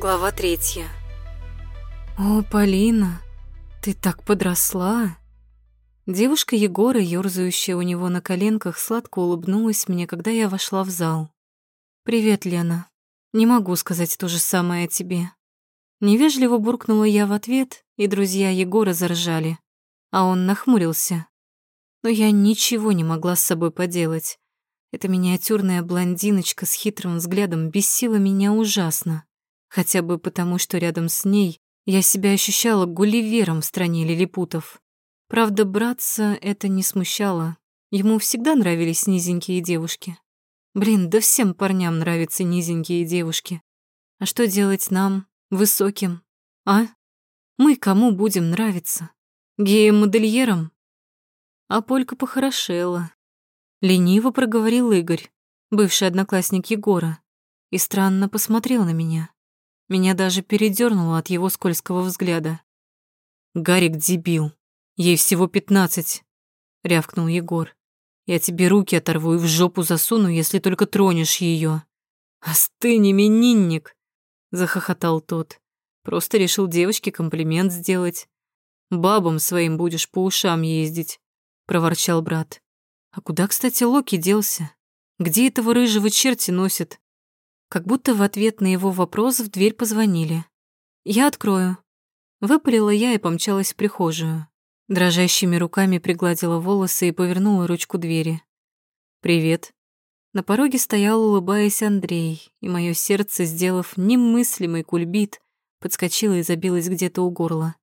Глава третья. «О, Полина, ты так подросла!» Девушка Егора, ёрзающая у него на коленках, сладко улыбнулась мне, когда я вошла в зал. «Привет, Лена. Не могу сказать то же самое о тебе». Невежливо буркнула я в ответ, и друзья Егора заржали, а он нахмурился. Но я ничего не могла с собой поделать. Эта миниатюрная блондиночка с хитрым взглядом бесила меня ужасно хотя бы потому, что рядом с ней я себя ощущала гулливером в стране лилипутов. Правда, братца это не смущало. Ему всегда нравились низенькие девушки. Блин, да всем парням нравятся низенькие девушки. А что делать нам, высоким, а? Мы кому будем нравиться? Геям-модельерам? А Полька похорошела. Лениво проговорил Игорь, бывший одноклассник Егора, и странно посмотрел на меня. Меня даже передёрнуло от его скользкого взгляда. «Гарик дебил. Ей всего пятнадцать», — рявкнул Егор. «Я тебе руки оторву и в жопу засуну, если только тронешь её». «Остынь, именинник!» — захохотал тот. «Просто решил девочке комплимент сделать. Бабам своим будешь по ушам ездить», — проворчал брат. «А куда, кстати, Локи делся? Где этого рыжего черти носит? Как будто в ответ на его вопрос в дверь позвонили. «Я открою». Выпалила я и помчалась в прихожую. Дрожащими руками пригладила волосы и повернула ручку двери. «Привет». На пороге стоял, улыбаясь, Андрей, и мое сердце, сделав немыслимый кульбит, подскочило и забилось где-то у горла.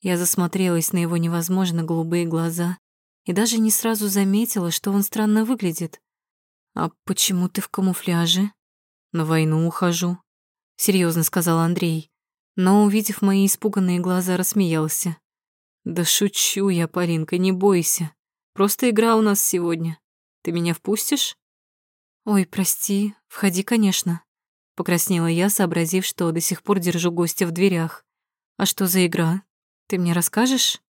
Я засмотрелась на его невозможно голубые глаза и даже не сразу заметила, что он странно выглядит. «А почему ты в камуфляже?» На войну ухожу, серьезно сказал Андрей, но, увидев мои испуганные глаза, рассмеялся. Да шучу я, Полинка, не бойся. Просто игра у нас сегодня. Ты меня впустишь? Ой, прости, входи, конечно. Покраснела я, сообразив, что до сих пор держу гостя в дверях. А что за игра? Ты мне расскажешь?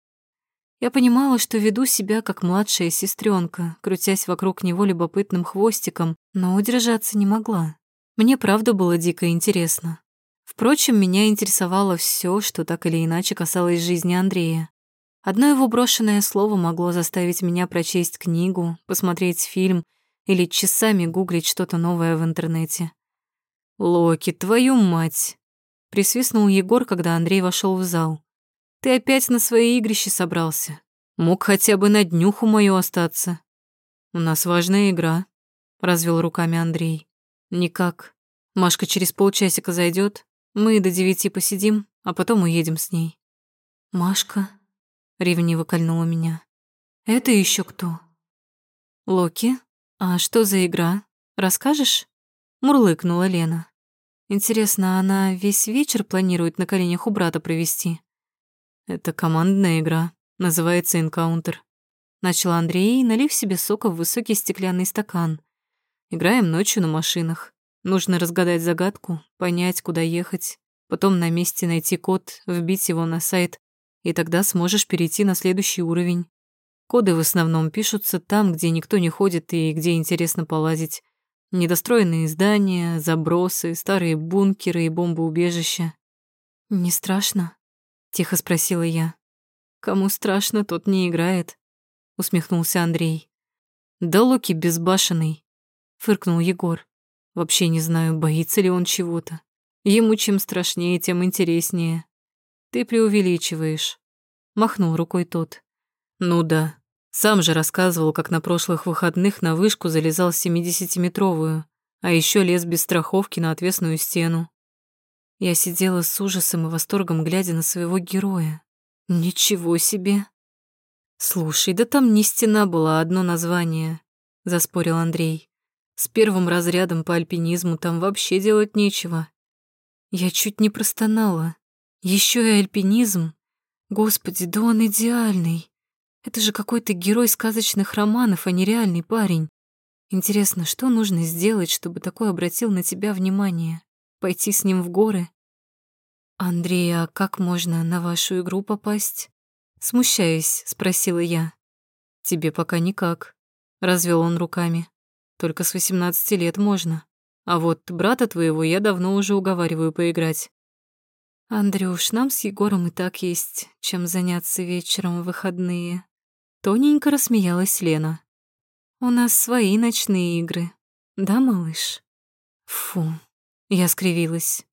Я понимала, что веду себя как младшая сестренка, крутясь вокруг него любопытным хвостиком, но удержаться не могла. Мне правда было дико интересно. Впрочем, меня интересовало все, что так или иначе касалось жизни Андрея. Одно его брошенное слово могло заставить меня прочесть книгу, посмотреть фильм или часами гуглить что-то новое в интернете. «Локи, твою мать!» — присвистнул Егор, когда Андрей вошел в зал. «Ты опять на свои игрища собрался. Мог хотя бы на днюху мою остаться». «У нас важная игра», — развел руками Андрей. Никак. Машка через полчасика зайдет, мы до девяти посидим, а потом уедем с ней. Машка ревниво кольнула меня. Это еще кто? Локи? А что за игра? Расскажешь? Мурлыкнула Лена. Интересно, она весь вечер планирует на коленях у брата провести? Это командная игра, называется «Энкаунтер». Начал Андрей, налив себе сока в высокий стеклянный стакан. Играем ночью на машинах. Нужно разгадать загадку, понять, куда ехать, потом на месте найти код, вбить его на сайт, и тогда сможешь перейти на следующий уровень. Коды в основном пишутся там, где никто не ходит и где интересно полазить. Недостроенные здания, забросы, старые бункеры и бомбоубежища. «Не страшно?» — тихо спросила я. «Кому страшно, тот не играет», — усмехнулся Андрей. «Да Луки безбашенный фыркнул Егор. Вообще не знаю, боится ли он чего-то. Ему чем страшнее, тем интереснее. Ты преувеличиваешь. Махнул рукой тот. Ну да. Сам же рассказывал, как на прошлых выходных на вышку залезал семидесятиметровую, а еще лез без страховки на отвесную стену. Я сидела с ужасом и восторгом, глядя на своего героя. Ничего себе. Слушай, да там не стена была, одно название, заспорил Андрей. С первым разрядом по альпинизму там вообще делать нечего. Я чуть не простонала. Еще и альпинизм. Господи, да он идеальный. Это же какой-то герой сказочных романов, а не реальный парень. Интересно, что нужно сделать, чтобы такой обратил на тебя внимание? Пойти с ним в горы? Андрей, а как можно на вашу игру попасть? Смущаясь, спросила я. Тебе пока никак, развел он руками. Только с 18 лет можно. А вот брата твоего я давно уже уговариваю поиграть. Андрюш, нам с Егором и так есть, чем заняться вечером в выходные. Тоненько рассмеялась Лена. У нас свои ночные игры. Да, малыш? Фу, я скривилась.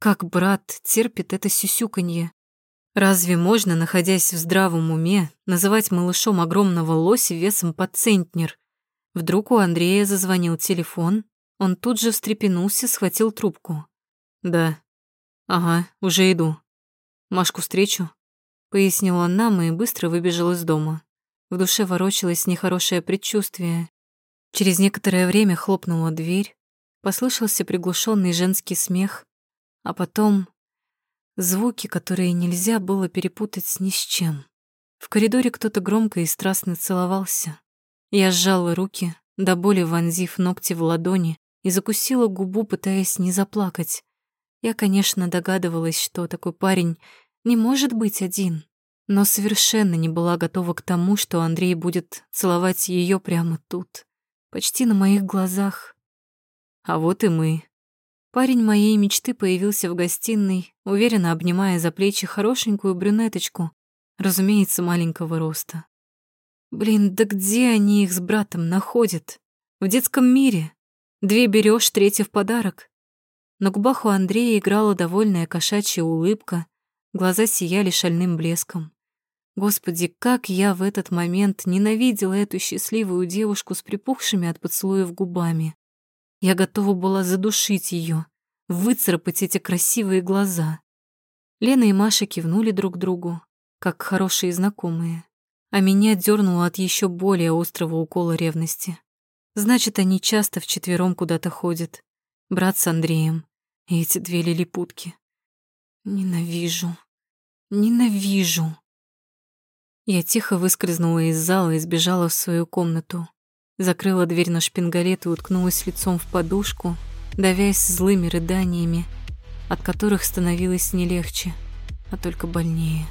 Как брат терпит это сюсюканье. Разве можно, находясь в здравом уме, называть малышом огромного лося весом под центнер? Вдруг у Андрея зазвонил телефон, он тут же встрепенулся, схватил трубку. «Да, «Ага, уже иду. Машку встречу», — пояснил он нам и быстро выбежал из дома. В душе ворочалось нехорошее предчувствие. Через некоторое время хлопнула дверь, послышался приглушенный женский смех, а потом звуки, которые нельзя было перепутать ни с чем. В коридоре кто-то громко и страстно целовался. Я сжала руки, до боли вонзив ногти в ладони, и закусила губу, пытаясь не заплакать. Я, конечно, догадывалась, что такой парень не может быть один, но совершенно не была готова к тому, что Андрей будет целовать ее прямо тут, почти на моих глазах. А вот и мы. Парень моей мечты появился в гостиной, уверенно обнимая за плечи хорошенькую брюнеточку, разумеется, маленького роста. Блин, да где они их с братом находят? В детском мире. Две берешь, третья в подарок. На губах у Андрея играла довольная кошачья улыбка, глаза сияли шальным блеском. Господи, как я в этот момент ненавидела эту счастливую девушку с припухшими от поцелуев губами. Я готова была задушить ее, выцарапать эти красивые глаза. Лена и Маша кивнули друг другу, как хорошие знакомые, а меня дернуло от еще более острого укола ревности. Значит, они часто вчетвером куда-то ходят. Брат с Андреем, и эти две лилипутки. Ненавижу. Ненавижу. Я тихо выскользнула из зала и сбежала в свою комнату. Закрыла дверь на шпингалет и уткнулась лицом в подушку, давясь злыми рыданиями, от которых становилось не легче, а только больнее.